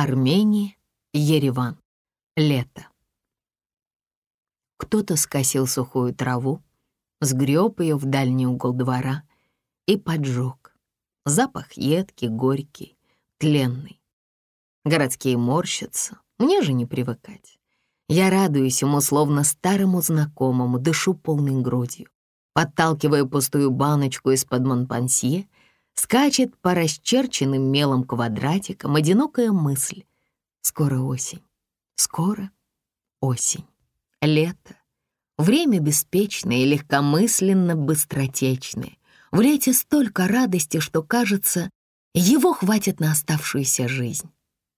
Армения, Ереван. Лето. Кто-то скосил сухую траву, сгреб ее в дальний угол двора и поджег. Запах едкий, горький, тленный. Городские морщатся, мне же не привыкать. Я радуюсь ему, словно старому знакомому, дышу полной грудью. Подталкивая пустую баночку из-под Монпансье, скачет по расчерченным мелом квадратикам одинокая мысль. Скоро осень, скоро осень, лето. Время беспечное и легкомысленно быстротечное. В лете столько радости, что, кажется, его хватит на оставшуюся жизнь.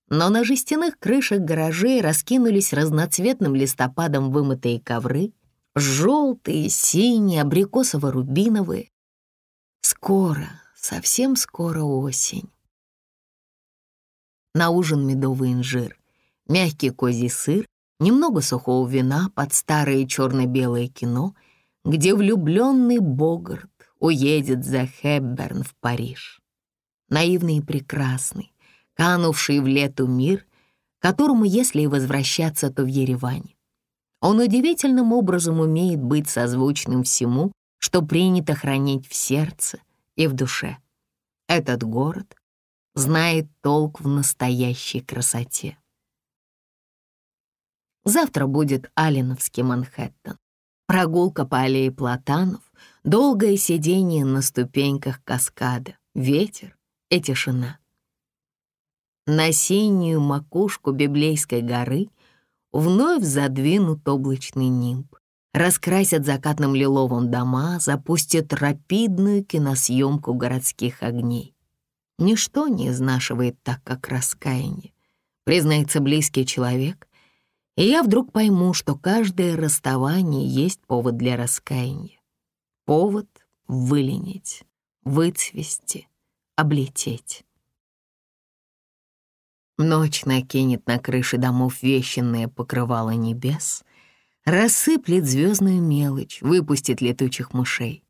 Но на жестяных крышах гаражей раскинулись разноцветным листопадом вымытые ковры, желтые, синие, абрикосово-рубиновые. Скоро, совсем скоро осень. На ужин медовый инжир, мягкий козий сыр, немного сухого вина под старое черно-белое кино, где влюбленный Богарт уедет за Хэбберн в Париж. Наивный и прекрасный, канувший в лету мир, которому, если и возвращаться, то в Ереване. Он удивительным образом умеет быть созвучным всему, что принято хранить в сердце и в душе. Этот город знает толк в настоящей красоте. Завтра будет Алиновский Манхэттен. Прогулка по аллее платанов, долгое сидение на ступеньках каскада, ветер и тишина. На синюю макушку библейской горы вновь задвинут облачный нимб. Раскрасят закатным лиловым дома, запустят рапидную киносъемку городских огней. Ничто не изнашивает так, как раскаяние. Признается близкий человек, и я вдруг пойму, что каждое расставание есть повод для раскаяния. Повод выленить, выцвести, облететь. Ночь накинет на крыши домов вещенное покрывало небес, рассыплет звездную мелочь, выпустит летучих мышей.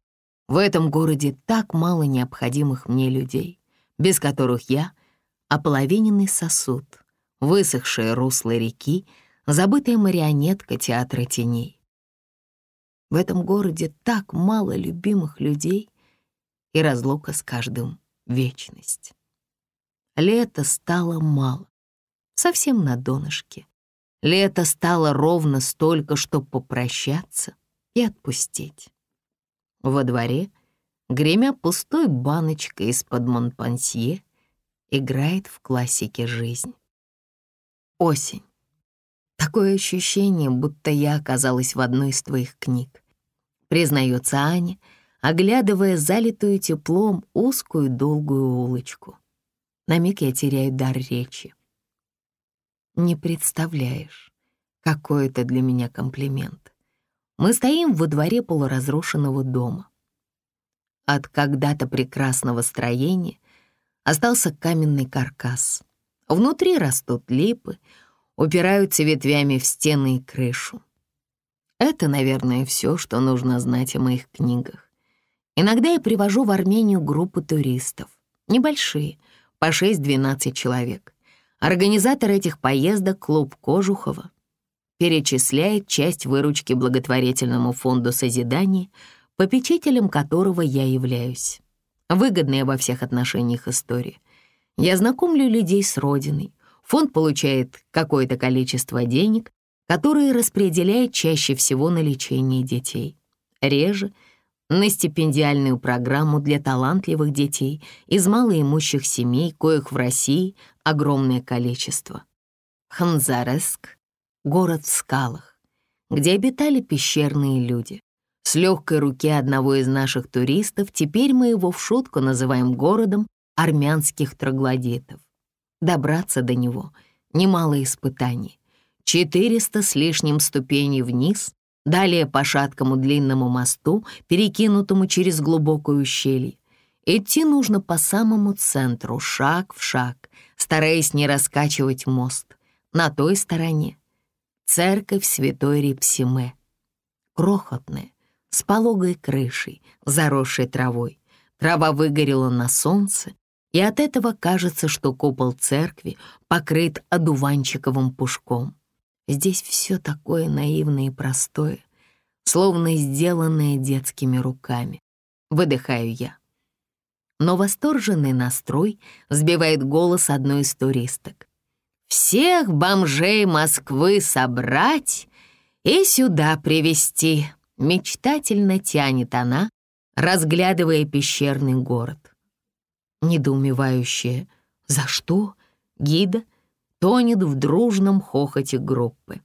В этом городе так мало необходимых мне людей, без которых я — ополовиненный сосуд, высохшее русло реки, забытая марионетка театра теней. В этом городе так мало любимых людей и разлука с каждым — вечность. Лето стало мало, совсем на донышке. Лето стало ровно столько, чтобы попрощаться и отпустить. Во дворе, гремя пустой баночкой из-под Монпансье, играет в классике жизнь. Осень. Такое ощущение, будто я оказалась в одной из твоих книг. Признается Аня, оглядывая залитую теплом узкую долгую улочку. На миг я теряю дар речи. Не представляешь, какой это для меня комплимент. Мы стоим во дворе полуразрушенного дома. От когда-то прекрасного строения остался каменный каркас. Внутри растут липы, упираются ветвями в стены и крышу. Это, наверное, все, что нужно знать о моих книгах. Иногда я привожу в Армению группы туристов. Небольшие — по 6-12 человек. Организатор этих поездок, клуб Кожухова, перечисляет часть выручки благотворительному фонду созидания, попечителем которого я являюсь. Выгодная во всех отношениях история. Я знакомлю людей с родиной. Фонд получает какое-то количество денег, которые распределяет чаще всего на лечение детей. Реже — на стипендиальную программу для талантливых детей из малоимущих семей, коих в России огромное количество. Ханзареск — город в скалах, где обитали пещерные люди. С легкой руки одного из наших туристов теперь мы его в шутку называем городом армянских троглодитов. Добраться до него — немало испытаний. 400 с лишним ступеней вниз Далее по шаткому длинному мосту, перекинутому через глубокое ущелье. Идти нужно по самому центру, шаг в шаг, стараясь не раскачивать мост. На той стороне — церковь святой Репсиме. Крохотная, с пологой крышей, заросшей травой. Трава выгорела на солнце, И от этого кажется, что купол церкви покрыт одуванчиковым пушком. Здесь все такое наивное и простое, словно сделанное детскими руками. Выдыхаю я. Но восторженный настрой сбивает голос одной из туристок. «Всех бомжей Москвы собрать и сюда привезти мечтательно тянет она, разглядывая пещерный город. Недоумевающая «За что?» гида тонет в дружном хохоте группы.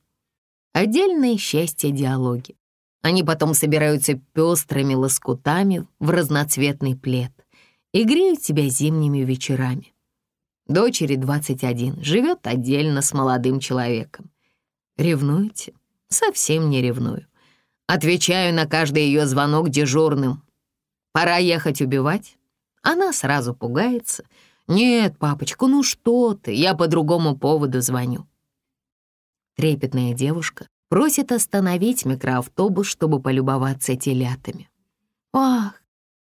Отдельное счастье диалоги. Они потом собираются пестрыми лоскутами в разноцветный плед и греют себя зимними вечерами. Дочери 21, живет отдельно с молодым человеком. Ревнуете? Совсем не ревную. Отвечаю на каждый ее звонок дежурным. Пора ехать убивать. Она сразу пугается. Нет, папочка, ну что ты, я по другому поводу звоню. Трепетная девушка просит остановить микроавтобус, чтобы полюбоваться телятами. Ах,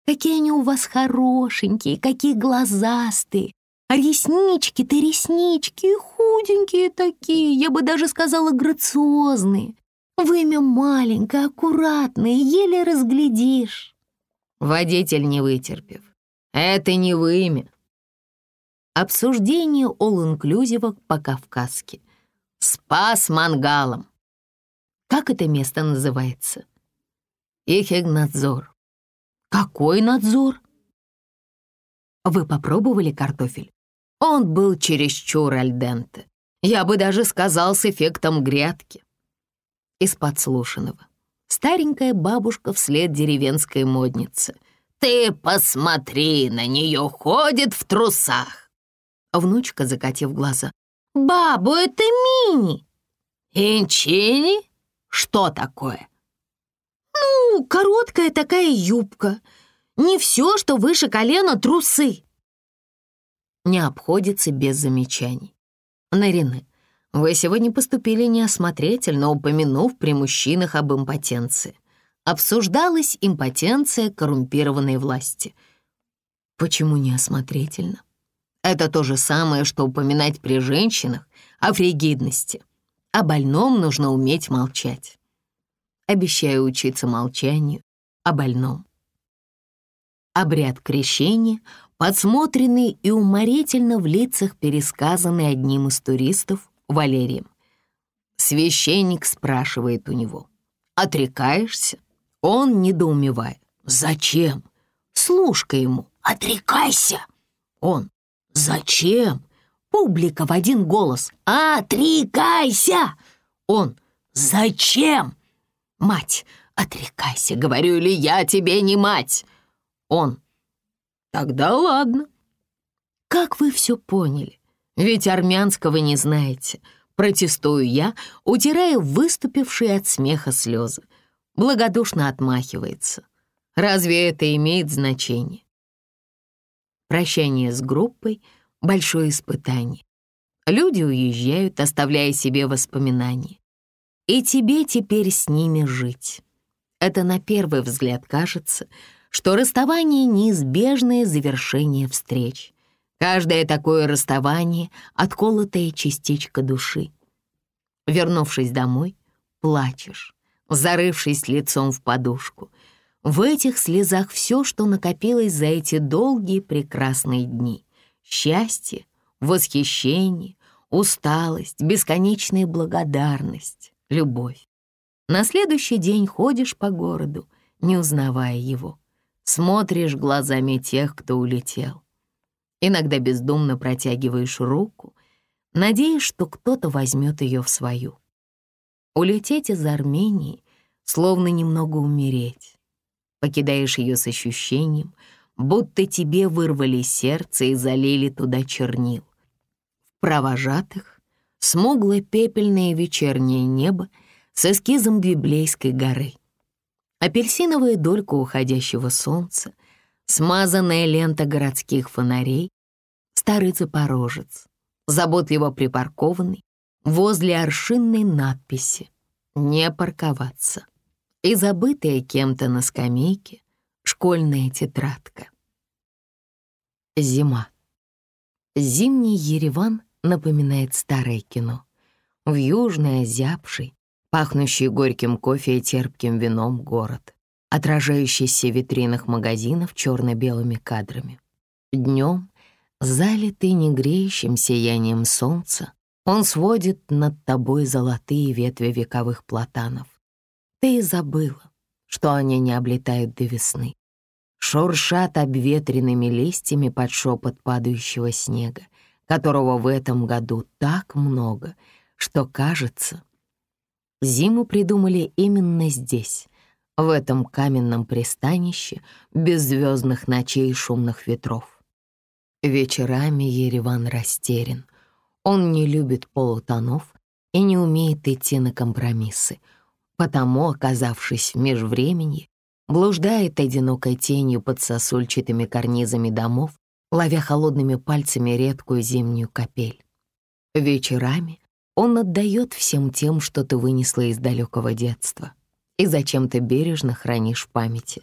какие они у вас хорошенькие, какие глазастые. А реснички-то реснички, худенькие такие, я бы даже сказала грациозные. Вымя маленькое, аккуратное, еле разглядишь. Водитель не вытерпев. Это не вымя. Обсуждение all-inclusive по-кавказски. Спас мангалом. Как это место называется? Ихигнадзор. Какой надзор? Вы попробовали картофель? Он был чересчур альденте. Я бы даже сказал с эффектом грядки из подслушанного. Старенькая бабушка вслед деревенской модницы. «Ты посмотри, на нее ходит в трусах!» Внучка, закатив глаза. «Бабу, это Мини!» «Инчини? Что такое?» «Ну, короткая такая юбка. Не все, что выше колена, трусы». Не обходится без замечаний. Нарине, вы сегодня поступили неосмотрительно, упомянув при мужчинах об импотенции. Обсуждалась импотенция коррумпированной власти. Почему неосмотрительно? Это то же самое, что упоминать при женщинах о фригидности. О больном нужно уметь молчать. Обещаю учиться молчанию о больном. Обряд крещения, подсмотренный и уморительно в лицах пересказанный одним из туристов, Валерием. Священник спрашивает у него. «Отрекаешься?» Он недоумевает. «Зачем?» Слушка ему. «Отрекайся!» Он. «Зачем?» Публика в один голос. «Отрекайся!» Он. «Зачем?» Мать. «Отрекайся, говорю ли я тебе не мать?» Он. «Тогда ладно». Как вы все поняли? Ведь армянского не знаете. Протестую я, утирая выступившие от смеха слезы. Благодушно отмахивается. Разве это имеет значение? Прощание с группой — большое испытание. Люди уезжают, оставляя себе воспоминания. И тебе теперь с ними жить. Это на первый взгляд кажется, что расставание — неизбежное завершение встреч — Каждое такое расставание — отколотая частичка души. Вернувшись домой, плачешь, зарывшись лицом в подушку. В этих слезах все, что накопилось за эти долгие прекрасные дни. Счастье, восхищение, усталость, бесконечная благодарность, любовь. На следующий день ходишь по городу, не узнавая его. Смотришь глазами тех, кто улетел. Иногда бездумно протягиваешь руку, надеясь, что кто-то возьмет ее в свою. Улететь из Армении, словно немного умереть. Покидаешь ее с ощущением, будто тебе вырвали сердце и залили туда чернил. В провожатых смугло-пепельное вечернее небо с эскизом Библейской горы. Апельсиновая долька уходящего солнца, смазанная лента городских фонарей, старый запорожец, заботливо припаркованный возле аршинной надписи «Не парковаться» и забытая кем-то на скамейке школьная тетрадка. Зима. Зимний Ереван напоминает старое кино. В южный, озябший, пахнущий горьким кофе и терпким вином город, отражающийся в витринах магазинов черно-белыми кадрами. Днем, залитый негреющим сиянием солнца, он сводит над тобой золотые ветви вековых платанов. Ты и забыла, что они не облетают до весны. Шуршат обветренными листьями под шепот падающего снега, которого в этом году так много, что кажется, зиму придумали именно здесь, в этом каменном пристанище без звездных ночей и шумных ветров. Вечерами Ереван растерян. Он не любит полутонов и не умеет идти на компромиссы, потому, оказавшись в межвременье, блуждает одинокой тенью под сосульчатыми карнизами домов, ловя холодными пальцами редкую зимнюю капель. Вечерами он отдает всем тем, что ты вынесла из далекого детства и зачем ты бережно хранишь в памяти.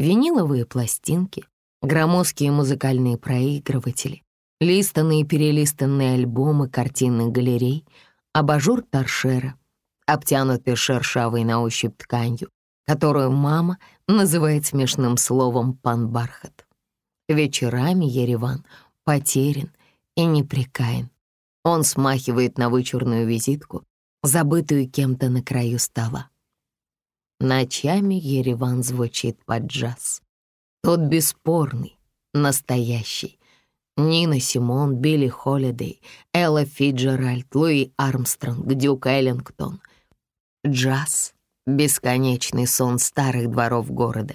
Виниловые пластинки, громоздкие музыкальные проигрыватели, листанные и перелистанные альбомы картинных галерей, абажур торшера, обтянутый шершавой на ощупь тканью, которую мама называет смешным словом «пан-бархат». Вечерами Ереван потерян и непрекаян. Он смахивает на вычурную визитку, забытую кем-то на краю стола. Ночами Ереван звучит под джаз. Тот бесспорный, настоящий. Нина Симон, Билли Холидей, Элла Фиджеральд, Луи Армстронг, Дюк Эллингтон. Джаз — бесконечный сон старых дворов города,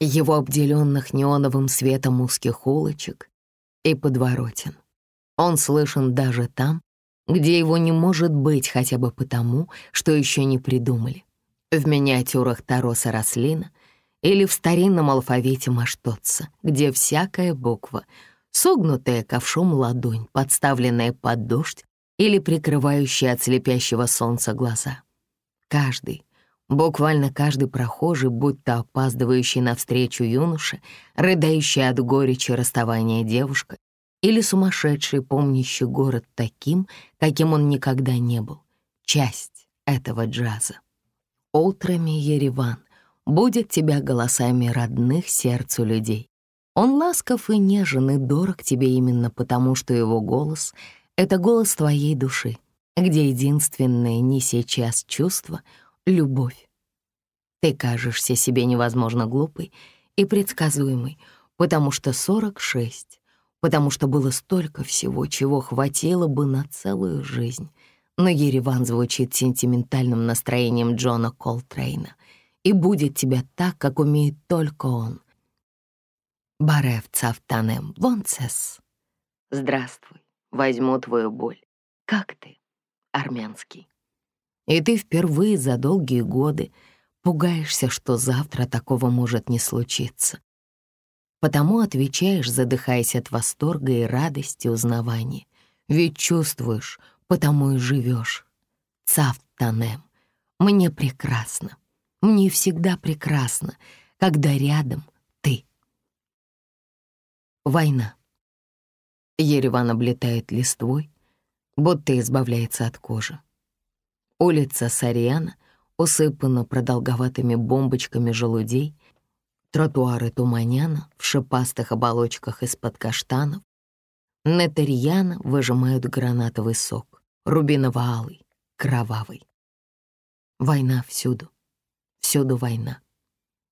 его обделенных неоновым светом узких улочек и подворотен. Он слышен даже там, где его не может быть хотя бы потому, что еще не придумали. В миниатюрах Тароса Рослина или в старинном алфавите Маштотца, где всякая буква — согнутая ковшом ладонь, подставленная под дождь или прикрывающая от слепящего солнца глаза. Каждый, буквально каждый прохожий, будь то опаздывающий навстречу юноша, рыдающий от горечи расставания девушка или сумасшедший, помнящий город таким, каким он никогда не был, часть этого джаза. Утрами Ереван будет тебя голосами родных сердцу людей. Он ласков и нежен и дорог тебе именно потому, что его голос — это голос твоей души, где единственное не сейчас чувство — любовь. Ты кажешься себе невозможно глупой и предсказуемой, потому что 46, потому что было столько всего, чего хватило бы на целую жизнь. Но Ереван звучит сентиментальным настроением Джона Колтрейна и будет тебя так, как умеет только он. Барев цавтанем вонцес. Здравствуй, возьму твою боль. Как ты, армянский? И ты впервые за долгие годы пугаешься, что завтра такого может не случиться. Потому отвечаешь, задыхаясь от восторга и радости узнавания. Ведь чувствуешь, потому и живешь. Цавтанем, мне прекрасно. Мне всегда прекрасно, когда рядом ты. Война. Ереван облетает листвой, будто избавляется от кожи. Улица Сариана усыпана продолговатыми бомбочками желудей, тротуары Туманяна в шипастых оболочках из-под каштанов, Нетарьяна выжимают гранатовый сок, рубиново-алый, кровавый. Война всюду всюду война.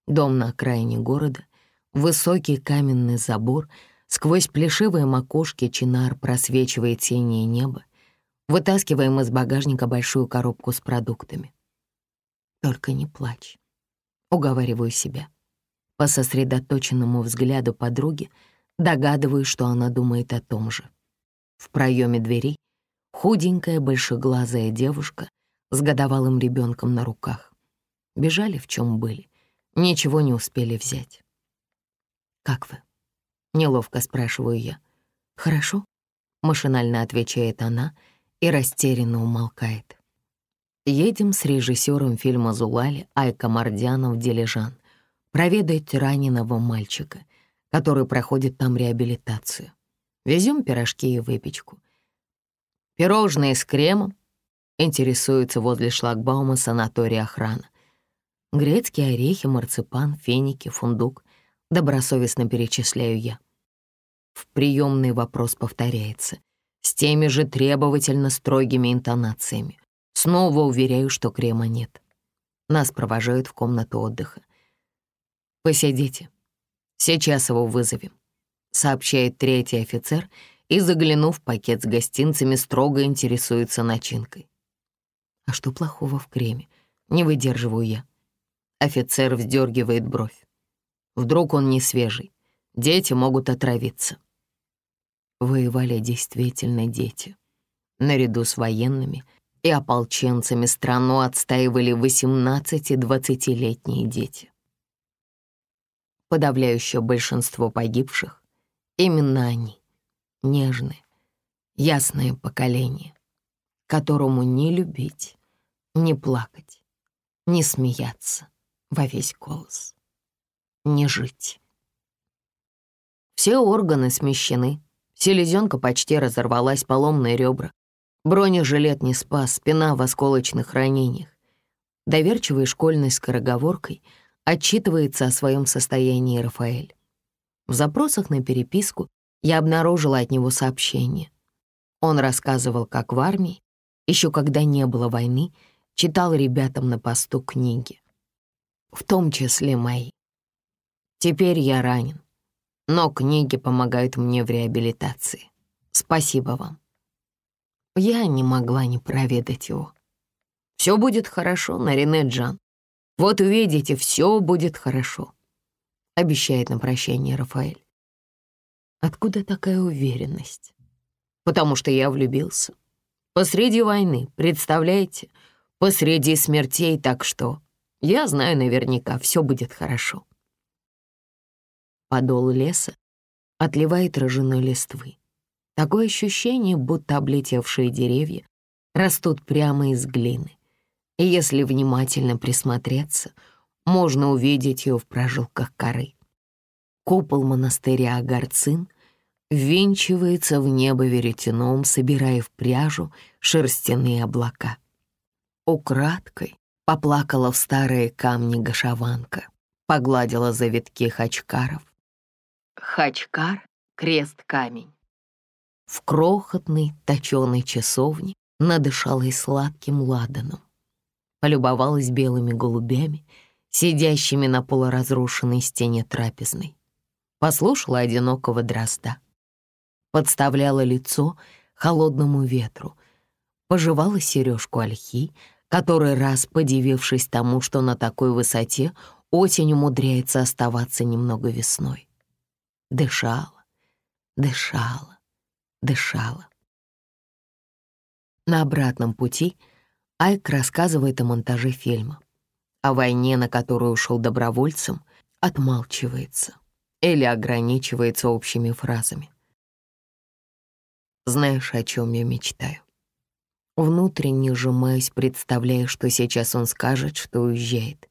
Дом на окраине города, высокий каменный забор, сквозь плешивые макушки чинар просвечивает синее небо, вытаскиваем из багажника большую коробку с продуктами. Только не плачь. Уговариваю себя. По сосредоточенному взгляду подруги догадываюсь, что она думает о том же. В проеме двери худенькая большеглазая девушка с годовалым ребенком на руках. Бежали, в чем были. Ничего не успели взять. «Как вы?» — неловко спрашиваю я. «Хорошо?» — машинально отвечает она и растерянно умолкает. Едем с режиссером фильма «Зулали» Айка Мардяна в Дилижан проведать раненого мальчика, который проходит там реабилитацию. Везем пирожки и выпечку. Пирожные с кремом интересуются возле шлагбаума санатория охрана. Грецкие орехи, марципан, феники, фундук. Добросовестно перечисляю я. В приемный вопрос повторяется. С теми же требовательно строгими интонациями. Снова уверяю, что крема нет. Нас провожают в комнату отдыха. «Посидите. Сейчас его вызовем», — сообщает третий офицер и, заглянув в пакет с гостинцами, строго интересуется начинкой. «А что плохого в креме? Не выдерживаю я». Офицер вздергивает бровь. Вдруг он не свежий. Дети могут отравиться. Воевали действительно дети. Наряду с военными и ополченцами страну отстаивали 18-20-летние дети. Подавляющее большинство погибших — именно они, нежные, ясное поколение, которому не любить, не плакать, не смеяться во весь голос не жить. Все органы смещены, селезенка почти разорвалась, поломные ребра. Бронежилет не спас, спина в осколочных ранениях. Доверчивой школьной скороговоркой отчитывается о своем состоянии Рафаэль. В запросах на переписку я обнаружила от него сообщение. Он рассказывал, как в армии, еще когда не было войны, читал ребятам на посту книги. В том числе мои. Теперь я ранен, но книги помогают мне в реабилитации. Спасибо вам. Я не могла не проведать его. Все будет хорошо, Нарине Джан. Вот увидите, все будет хорошо, обещает на прощание Рафаэль. Откуда такая уверенность? Потому что я влюбился. Посреди войны, представляете? Посреди смертей, так что я знаю наверняка, все будет хорошо подол леса отливает рыжиной листвы. Такое ощущение, будто облетевшие деревья растут прямо из глины. И если внимательно присмотреться, можно увидеть ее в прожилках коры. Купол монастыря Агарцин ввинчивается в небо веретеном, собирая в пряжу шерстяные облака. Украдкой поплакала в старые камни гашаванка, погладила завитки хачкаров, Хачкар — крест-камень. В крохотной точеной часовне надышалась сладким ладаном. Полюбовалась белыми голубями, сидящими на полуразрушенной стене трапезной. Послушала одинокого дрозда. Подставляла лицо холодному ветру, пожевала сережку ольхи, который раз, подивившись тому, что на такой высоте осень умудряется оставаться немного весной дышала, дышала, дышала. На обратном пути Айк рассказывает о монтаже фильма. О войне, на которую ушел добровольцем, отмалчивается или ограничивается общими фразами. Знаешь, о чем я мечтаю? Внутренне сжимаюсь, представляя, что сейчас он скажет, что уезжает.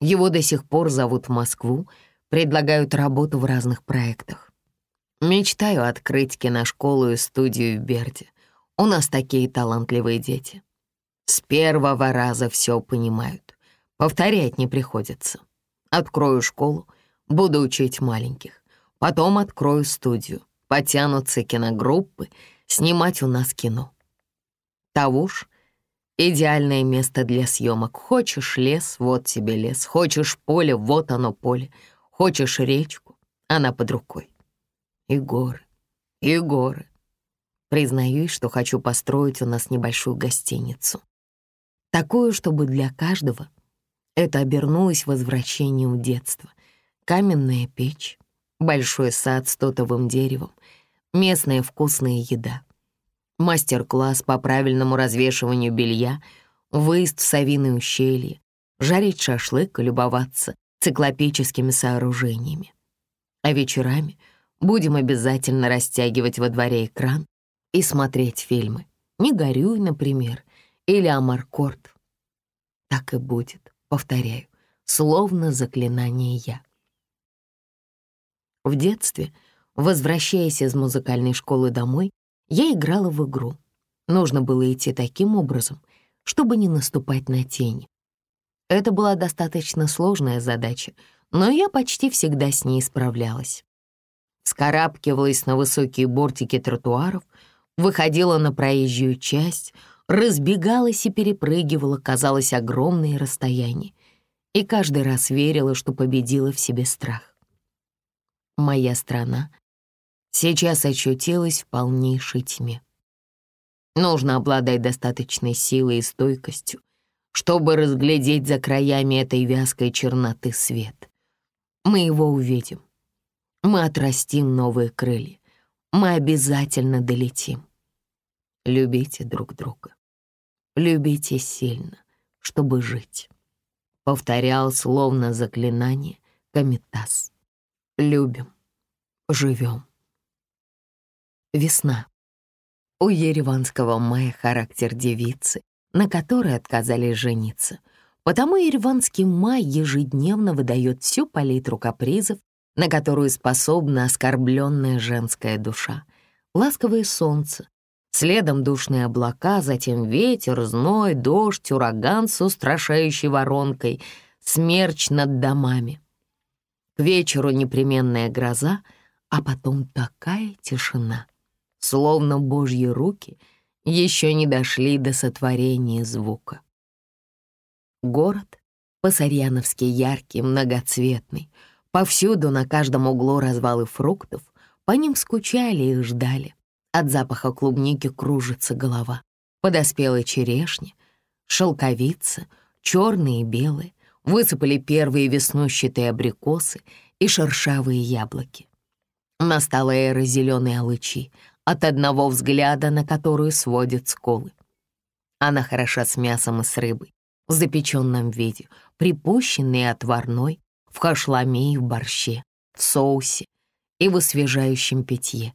Его до сих пор зовут в Москву, предлагают работу в разных проектах. Мечтаю открыть киношколу и студию в Берде. У нас такие талантливые дети. С первого раза все понимают. Повторять не приходится. Открою школу, буду учить маленьких. Потом открою студию. Потянутся киногруппы, снимать у нас кино. Тавуш — идеальное место для съемок. Хочешь лес — вот тебе лес. Хочешь поле — вот оно поле. Хочешь речку, она под рукой. И горы, и горы. Признаюсь, что хочу построить у нас небольшую гостиницу. Такую, чтобы для каждого это обернулось возвращением детства. Каменная печь, большой сад с тотовым деревом, местная вкусная еда, мастер-класс по правильному развешиванию белья, выезд в Савиное ущелье, жарить шашлык и любоваться циклопическими сооружениями. А вечерами будем обязательно растягивать во дворе экран и смотреть фильмы. «Не горюй», например, или «Амаркорд». Так и будет, повторяю, словно заклинание «я». В детстве Возвращаясь из музыкальной школы домой, я играла в игру. Нужно было идти таким образом, чтобы не наступать на тени. Это была достаточно сложная задача, но я почти всегда с ней справлялась. Скарабкивалась на высокие бортики тротуаров, выходила на проезжую часть, разбегалась и перепрыгивала, казалось, огромные расстояния, и каждый раз верила, что победила в себе страх. Моя страна сейчас очутилась в полнейшей тьме. Нужно обладать достаточной силой и стойкостью, чтобы разглядеть за краями этой вязкой черноты свет. Мы его увидим. Мы отрастим новые крылья. Мы обязательно долетим. Любите друг друга. Любите сильно, чтобы жить. Повторял словно заклинание Камитас. Любим, живем. Весна. У ереванского мая характер девицы, на которой отказались жениться. Потому ереванский май ежедневно выдает всю палитру капризов, на которую способна оскорбленная женская душа. Ласковое солнце, следом душные облака, затем ветер, зной, дождь, ураган с устрашающей воронкой, смерч над домами. К вечеру непременная гроза, а потом такая тишина словно божьи руки, еще не дошли до сотворения звука. Город по-сарьяновски яркий, многоцветный, повсюду на каждом углу развалы фруктов, по ним скучали и ждали. От запаха клубники кружится голова, подоспела черешня, шелковица, черные и белые, высыпали первые веснущатые абрикосы и шершавые яблоки. Настала эра зеленой алычи, от одного взгляда на которую сводят сколы. Она хороша с мясом и с рыбой, в запеченном виде, припущенной отварной, в хашламе и в борще, в соусе и в освежающем питье.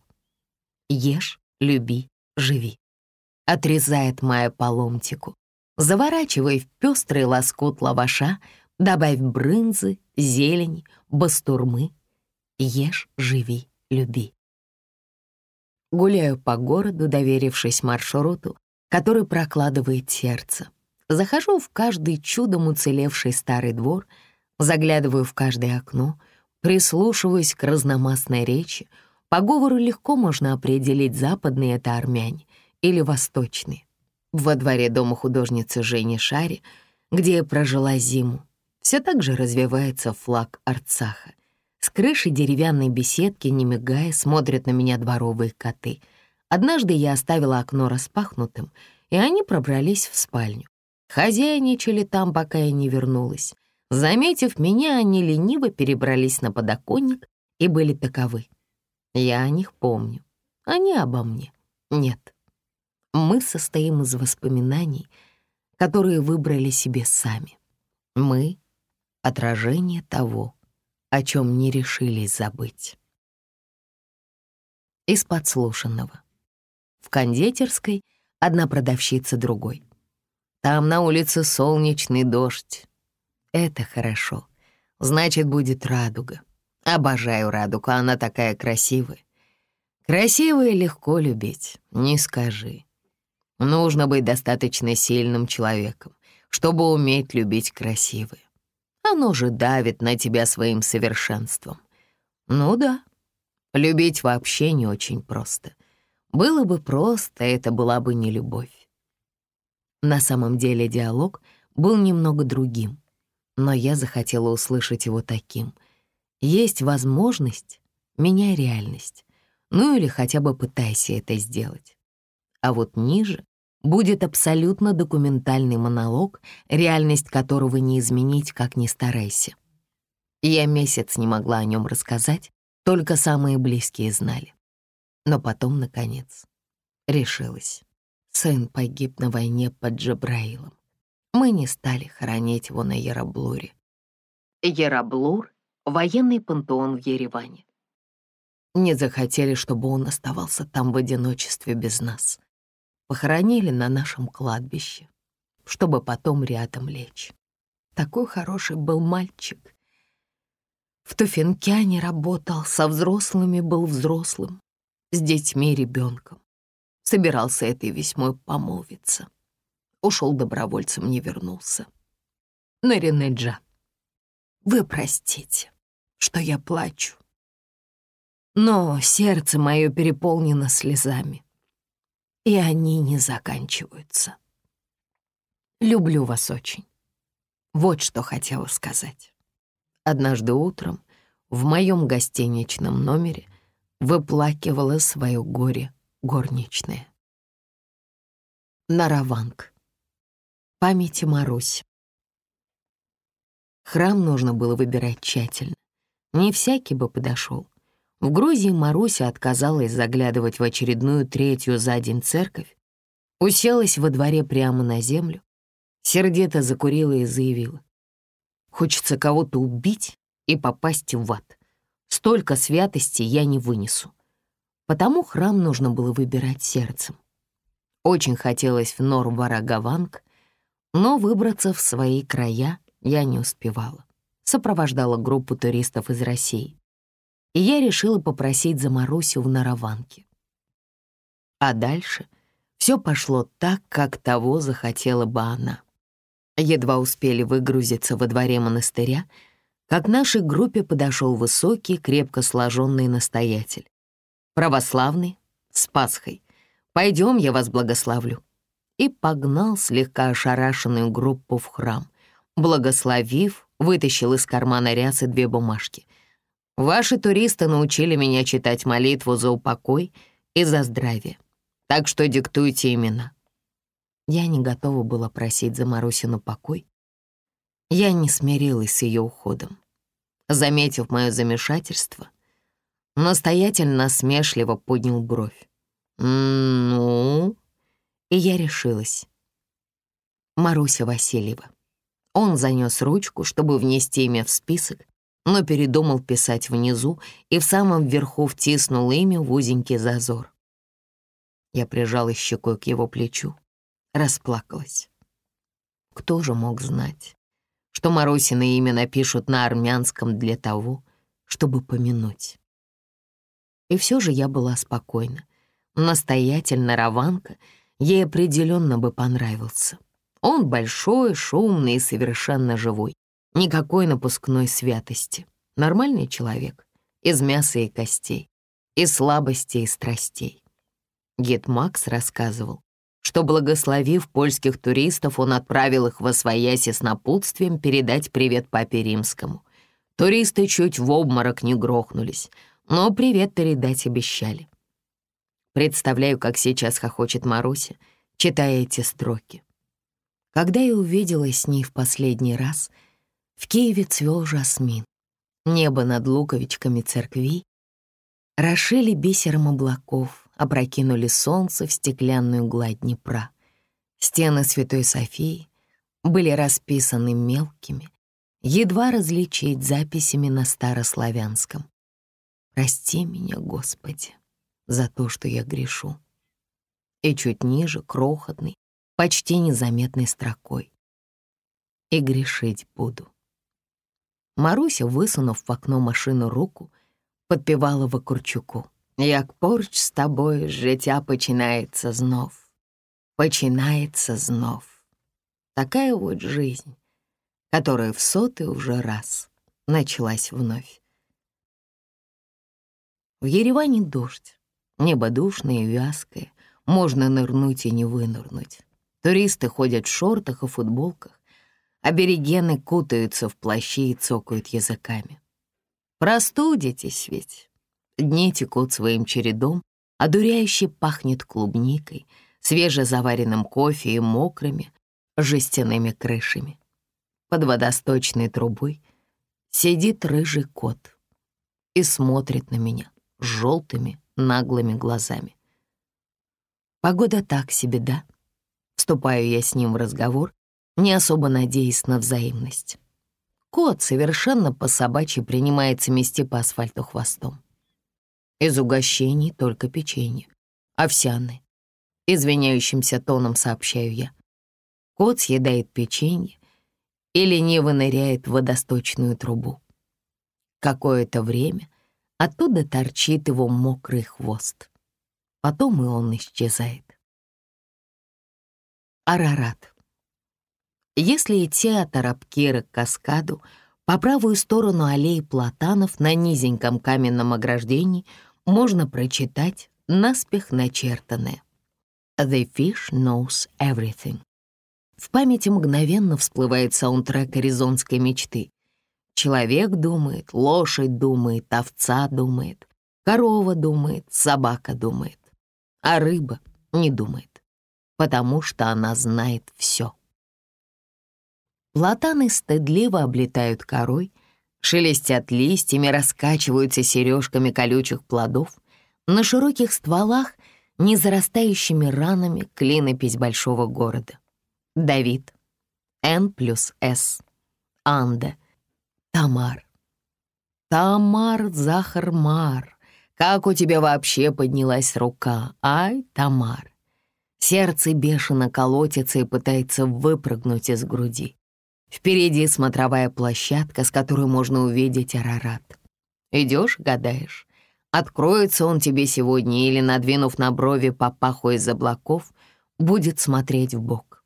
Ешь, люби, живи. Отрезает Майя по ломтику. Заворачивай в пестрый лоскут лаваша, добавь брынзы, зелень, бастурмы. Ешь, живи, люби. Гуляю по городу, доверившись маршруту, который прокладывает сердце. Захожу в каждый чудом уцелевший старый двор, заглядываю в каждое окно, прислушиваюсь к разномастной речи. По говору легко можно определить, западные это армяне или восточные. Во дворе дома художницы Жени Шари, где я прожила зиму, все так же развивается флаг Арцаха — с крыши деревянной беседки, не мигая, смотрят на меня дворовые коты. Однажды я оставила окно распахнутым, и они пробрались в спальню. Хозяйничали там, пока я не вернулась. Заметив меня, они лениво перебрались на подоконник и были таковы. Я о них помню. Они обо мне. Нет. Мы состоим из воспоминаний, которые выбрали себе сами. Мы — отражение того, о чем не решились забыть. Из подслушанного. В кондитерской одна продавщица другой. Там на улице солнечный дождь. Это хорошо. Значит, будет радуга. Обожаю радугу, она такая красивая. Красивая легко любить, не скажи. Нужно быть достаточно сильным человеком, чтобы уметь любить красивое. Оно же давит на тебя своим совершенством. Ну да, любить вообще не очень просто. Было бы просто, это была бы не любовь. На самом деле диалог был немного другим, но я захотела услышать его таким. Есть возможность, меняй реальность. Ну или хотя бы пытайся это сделать. А вот ниже будет абсолютно документальный монолог, реальность которого не изменить, как ни старайся. Я месяц не могла о нем рассказать, только самые близкие знали. Но потом, наконец, решилась. Сын погиб на войне под Джабраилом. Мы не стали хоронить его на Яраблуре. Яраблур — военный пантеон в Ереване. Не захотели, чтобы он оставался там в одиночестве без нас похоронили на нашем кладбище, чтобы потом рядом лечь. Такой хороший был мальчик. В Туфенкяне работал, со взрослыми был взрослым, с детьми ребенком. Собирался этой весьмой помолвиться. Ушел добровольцем, не вернулся. Наринеджа, вы простите, что я плачу. Но сердце мое переполнено слезами, и они не заканчиваются. Люблю вас очень. Вот что хотела сказать. Однажды утром в моем гостиничном номере выплакивала свое горе горничная. Нараванг. Памяти Марусь. Храм нужно было выбирать тщательно. Не всякий бы подошел. В Грузии Маруся отказалась заглядывать в очередную третью за день церковь, уселась во дворе прямо на землю, сердито закурила и заявила. «Хочется кого-то убить и попасть в ад. Столько святости я не вынесу. Потому храм нужно было выбирать сердцем. Очень хотелось в Нор-Варагаванг, но выбраться в свои края я не успевала. Сопровождала группу туристов из России. И я решила попросить за Марусю в Нараванке. А дальше все пошло так, как того захотела бы она. Едва успели выгрузиться во дворе монастыря, как нашей группе подошел высокий, крепко сложенный настоятель. Православный, с Пасхой. Пойдем, я вас благословлю. И погнал слегка ошарашенную группу в храм. Благословив, вытащил из кармана рясы две бумажки. «Ваши туристы научили меня читать молитву за упокой и за здравие, так что диктуйте имена». Я не готова была просить за Марусину покой. Я не смирилась с ее уходом. Заметив мое замешательство, настоятельно насмешливо поднял бровь. «Ну?» И я решилась. Маруся Васильева. Он занес ручку, чтобы внести имя в список, но передумал писать внизу и в самом верху втиснул имя в узенький зазор. Я прижала щекой к его плечу, расплакалась. Кто же мог знать, что Марусина имя напишут на армянском для того, чтобы помянуть? И все же я была спокойна. Настоятельно Раванка ей определенно бы понравился. Он большой, шумный и совершенно живой. Никакой напускной святости. Нормальный человек. Из мяса и костей. Из слабостей и страстей. Гид Макс рассказывал, что, благословив польских туристов, он отправил их во свояси с напутствием передать привет папе римскому. Туристы чуть в обморок не грохнулись, но привет передать обещали. Представляю, как сейчас хохочет Маруся, читая эти строки. Когда я увиделась с ней в последний раз, в Киеве цвел жасмин. Небо над луковичками церкви расшили бисером облаков, опрокинули солнце в стеклянную гладь Днепра. Стены Святой Софии были расписаны мелкими, едва различить записями на старославянском. «Прости меня, Господи, за то, что я грешу». И чуть ниже, крохотный, почти незаметной строкой. И грешить буду. Маруся, высунув в окно машину руку, подпевала Вакурчуку. «Як поруч з тобою життя починається знов, починається знов». Такая вот жизнь, которая в сотый уже раз началась вновь. В Ереване дождь, небо душное и вязкое, можно нырнуть и не вынырнуть. Туристы ходят в шортах и футболках, аберегены кутаются в плащи и цокают языками. Простудитесь ведь. Дни текут своим чередом, одуряюще пахнет клубникой, свежезаваренным кофе и мокрыми жестяными крышами. Под водосточной трубой сидит рыжий кот и смотрит на меня желтыми наглыми глазами. Погода так себе, да? Вступаю я с ним в разговор, не особо надеясь на взаимность. Кот совершенно по-собачьи принимается мести по асфальту хвостом. Из угощений только печенье. Овсяное. Извиняющимся тоном сообщаю я. Кот съедает печенье и лениво ныряет в водосточную трубу. Какое-то время оттуда торчит его мокрый хвост. Потом и он исчезает. Арарат. Если идти от Арабкира к каскаду, по правую сторону аллеи платанов на низеньком каменном ограждении можно прочитать наспех начертанное «The fish knows everything». В памяти мгновенно всплывает саундтрек аризонской мечты. Человек думает, лошадь думает, овца думает, корова думает, собака думает, а рыба не думает, потому что она знает все. Платаны стыдливо облетают корой, шелестят листьями, раскачиваются сережками колючих плодов. На широких стволах, не зарастающими ранами, клинопись большого города. Давид, Н плюс С, Анда, Тамар. Тамар Захармар, как у тебя вообще поднялась рука, ай, Тамар. Сердце бешено колотится и пытается выпрыгнуть из груди. Впереди смотровая площадка, с которой можно увидеть Арарат. Идешь, гадаешь, откроется он тебе сегодня или, надвинув на брови папаху из облаков, будет смотреть в бок.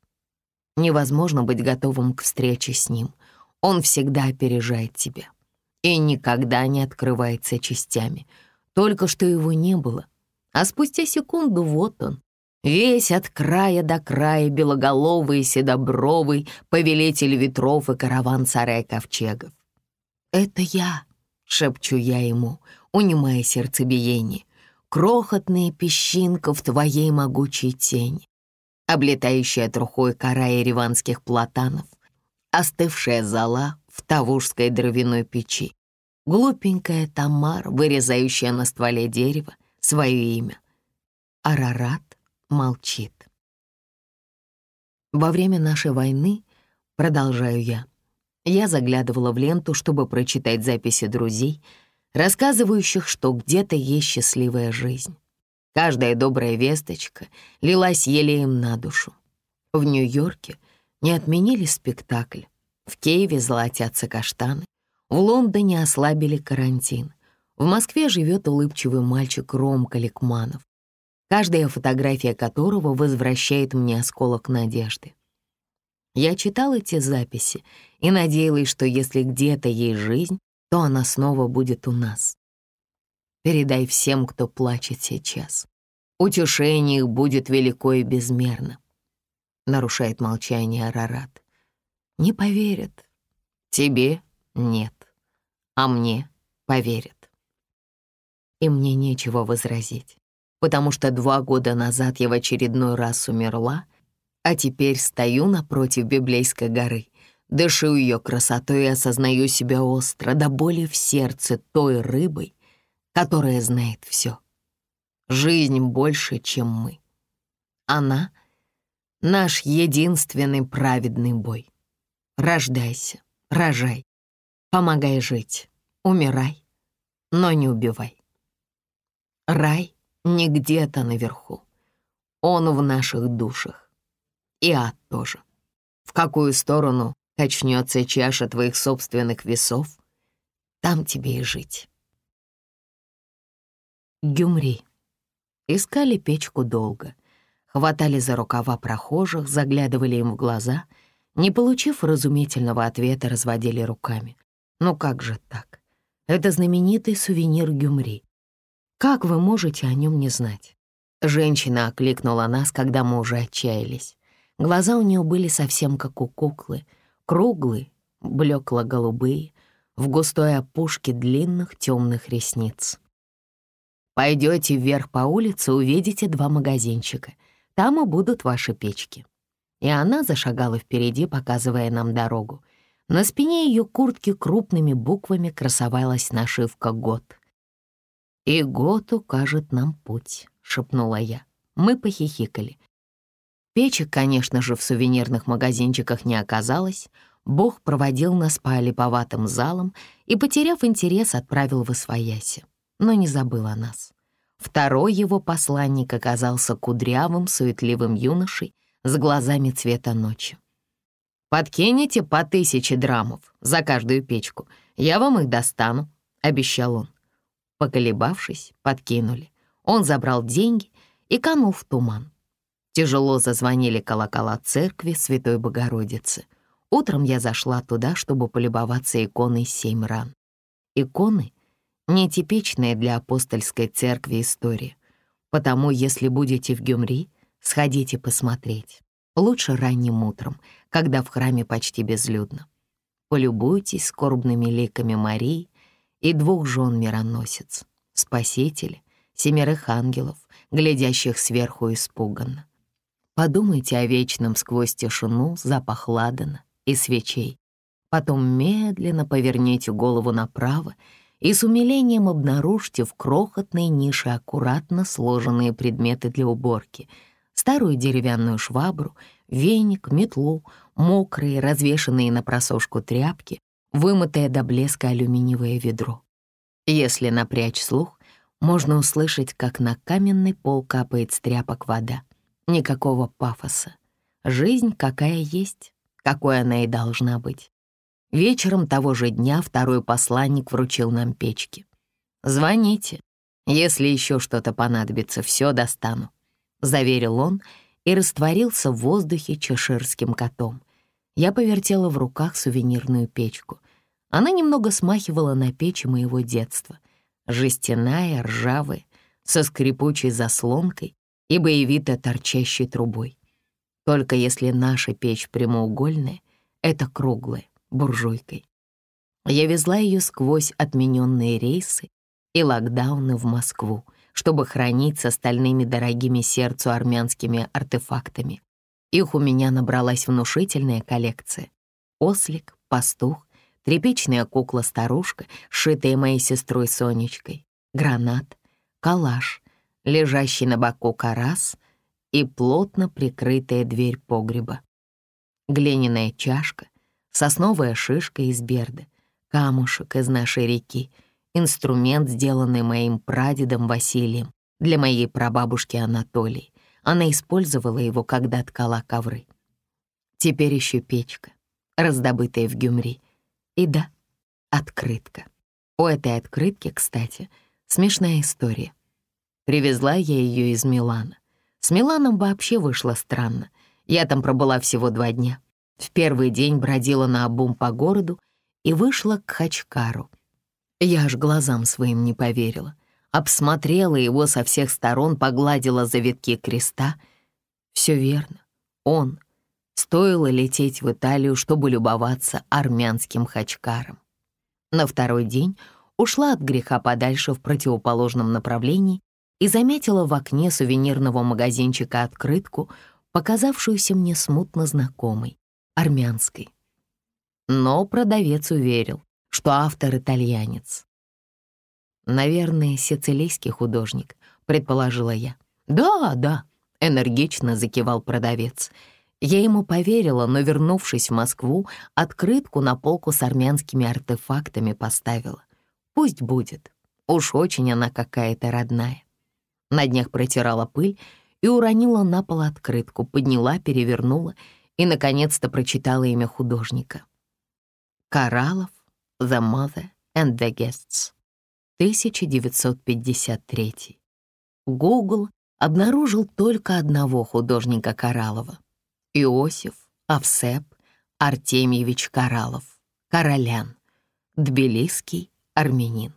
Невозможно быть готовым к встрече с ним. Он всегда опережает тебя и никогда не открывается частями. Только что его не было, а спустя секунду вот он, Весь от края до края белоголовый, седобровый, повелитель ветров и караван царя ковчегов. «Это я», — шепчу я ему, унимая сердцебиение, «крохотная песчинка в твоей могучей тени, облетающая трухой кора ереванских платанов, остывшая зола в тавужской дровяной печи, глупенькая Тамар, вырезающая на стволе дерева свое имя, Арарат, молчит. Во время нашей войны, продолжаю я, я заглядывала в ленту, чтобы прочитать записи друзей, рассказывающих, что где-то есть счастливая жизнь. Каждая добрая весточка лилась елеем на душу. В Нью-Йорке не отменили спектакль, в Киеве золотятся каштаны, в Лондоне ослабили карантин, в Москве живет улыбчивый мальчик Ромка Ликманов, каждая фотография которого возвращает мне осколок надежды. Я читал эти записи и надеялась, что если где-то есть жизнь, то она снова будет у нас. Передай всем, кто плачет сейчас. Утешение их будет велико и безмерно. Нарушает молчание Арарат. Не поверят. Тебе нет, а мне поверят. И мне нечего возразить потому что два года назад я в очередной раз умерла, а теперь стою напротив библейской горы, дышу ее красотой и осознаю себя остро, до боли в сердце той рыбой, которая знает все. Жизнь больше, чем мы. Она — наш единственный праведный бой. Рождайся, рожай, помогай жить, умирай, но не убивай. Рай — не где-то наверху. Он в наших душах. И ад тоже. В какую сторону качнется чаша твоих собственных весов, там тебе и жить. Гюмри. Искали печку долго. Хватали за рукава прохожих, заглядывали им в глаза. Не получив разумительного ответа, разводили руками. Ну как же так? Это знаменитый сувенир Гюмри. Как вы можете о нем не знать?» Женщина окликнула нас, когда мы уже отчаялись. Глаза у нее были совсем как у куклы, круглые, блекло-голубые, в густой опушке длинных темных ресниц. Пойдете вверх по улице, увидите два магазинчика. Там и будут ваши печки. И она зашагала впереди, показывая нам дорогу. На спине ее куртки крупными буквами красовалась нашивка «Год». «И год укажет нам путь», — шепнула я. Мы похихикали. Печек, конечно же, в сувенирных магазинчиках не оказалось. Бог проводил нас по олиповатым залам и, потеряв интерес, отправил в Освояси, но не забыл о нас. Второй его посланник оказался кудрявым, суетливым юношей с глазами цвета ночи. «Подкинете по тысяче драмов за каждую печку, я вам их достану», — обещал он. Поколебавшись, подкинули. Он забрал деньги и канул в туман. Тяжело зазвонили колокола церкви Святой Богородицы. Утром я зашла туда, чтобы полюбоваться иконой «Семь ран». Иконы — нетипичная для апостольской церкви история. Потому, если будете в Гюмри, сходите посмотреть. Лучше ранним утром, когда в храме почти безлюдно. Полюбуйтесь скорбными ликами Марии и двух жен мироносец, Спасителя, семерых ангелов, глядящих сверху испуганно. Подумайте о вечном сквозь тишину запах ладана и свечей. Потом медленно поверните голову направо и с умилением обнаружьте в крохотной нише аккуратно сложенные предметы для уборки, старую деревянную швабру, веник, метлу, мокрые, развешанные на просушку тряпки, вымытое до блеска алюминиевое ведро. Если напрячь слух, можно услышать, как на каменный пол капает с тряпок вода. Никакого пафоса. Жизнь какая есть, какой она и должна быть. Вечером того же дня второй посланник вручил нам печки. «Звоните, если еще что-то понадобится, все достану», — заверил он и растворился в воздухе чеширским котом. Я повертела в руках сувенирную печку. Она немного смахивала на печи моего детства. Жестяная, ржавая, со скрипучей заслонкой и боевито торчащей трубой. Только если наша печь прямоугольная, это круглая, буржуйкой. Я везла ее сквозь отмененные рейсы и локдауны в Москву, чтобы хранить с остальными дорогими сердцу армянскими артефактами. Их у меня набралась внушительная коллекция. Ослик, пастух, тряпичная кукла-старушка, сшитая моей сестрой Сонечкой, гранат, калаш, лежащий на боку карас и плотно прикрытая дверь погреба. Глиняная чашка, сосновая шишка из берда, камушек из нашей реки, инструмент, сделанный моим прадедом Василием для моей прабабушки Анатолии. Она использовала его, когда ткала ковры. Теперь еще печка, раздобытая в Гюмри. И да, открытка. У этой открытки, кстати, смешная история. Привезла я ее из Милана. С Миланом вообще вышло странно. Я там пробыла всего два дня. В первый день бродила на обум по городу и вышла к Хачкару. Я аж глазам своим не поверила. Обсмотрела его со всех сторон, погладила завитки креста. Все верно, он. Стоило лететь в Италию, чтобы любоваться армянским Хачкаром. На второй день ушла от греха подальше в противоположном направлении и заметила в окне сувенирного магазинчика открытку, показавшуюся мне смутно знакомой, армянской. Но продавец уверил, что автор итальянец. «Наверное, сицилийский художник», — предположила я. «Да, да», — энергично закивал продавец. Я ему поверила, но, вернувшись в Москву, открытку на полку с армянскими артефактами поставила. Пусть будет. Уж очень она какая-то родная. На днях протирала пыль и уронила на пол открытку, подняла, перевернула и, наконец-то, прочитала имя художника. Кораллов, The Mother and the Guests, 1953. Google обнаружил только одного художника Кораллова — Иосиф Авсеп Артемьевич Кораллов, Королян, тбилисский армянин.